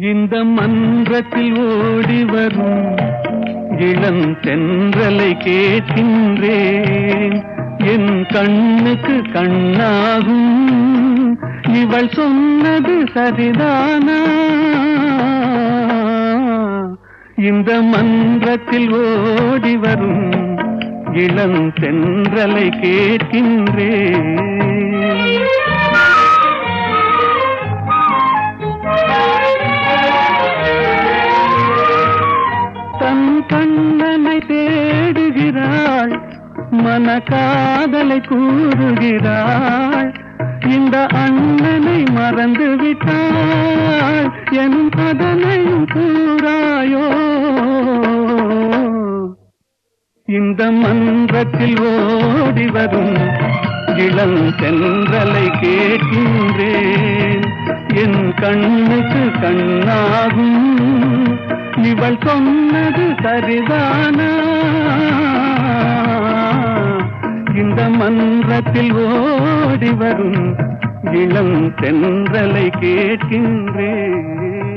இந்த மன்றத்தில் ஓடி வரும் இளம் தென்றலை கேட்கின்றேன். என் கண்ணுக்கு கண்ணாகும். இவள் சொன்னது சரிதானா? இந்த மன்றத்தில் ஓடி வரும் இளம் தென்றலை கேட்கின்றேன். கண்ணனை தேடுகிறாள் மன காதலை கூறுகிறாள் இந்த அண்ணனை மறந்து விட்டாள் எனும் அதனையும் கூறாயோ? இந்த மன்றத்தில் ஓடி வரும் இளம் சென்றலை கேட்கின்றேன். என் கண்ணுக்கு கண்ணாகும் இவள் சொன்னது சரிதானா? இந்த மன்றத்தில் ஓடி வரும் இளம் தென்றலை கேட்கின்றேன்.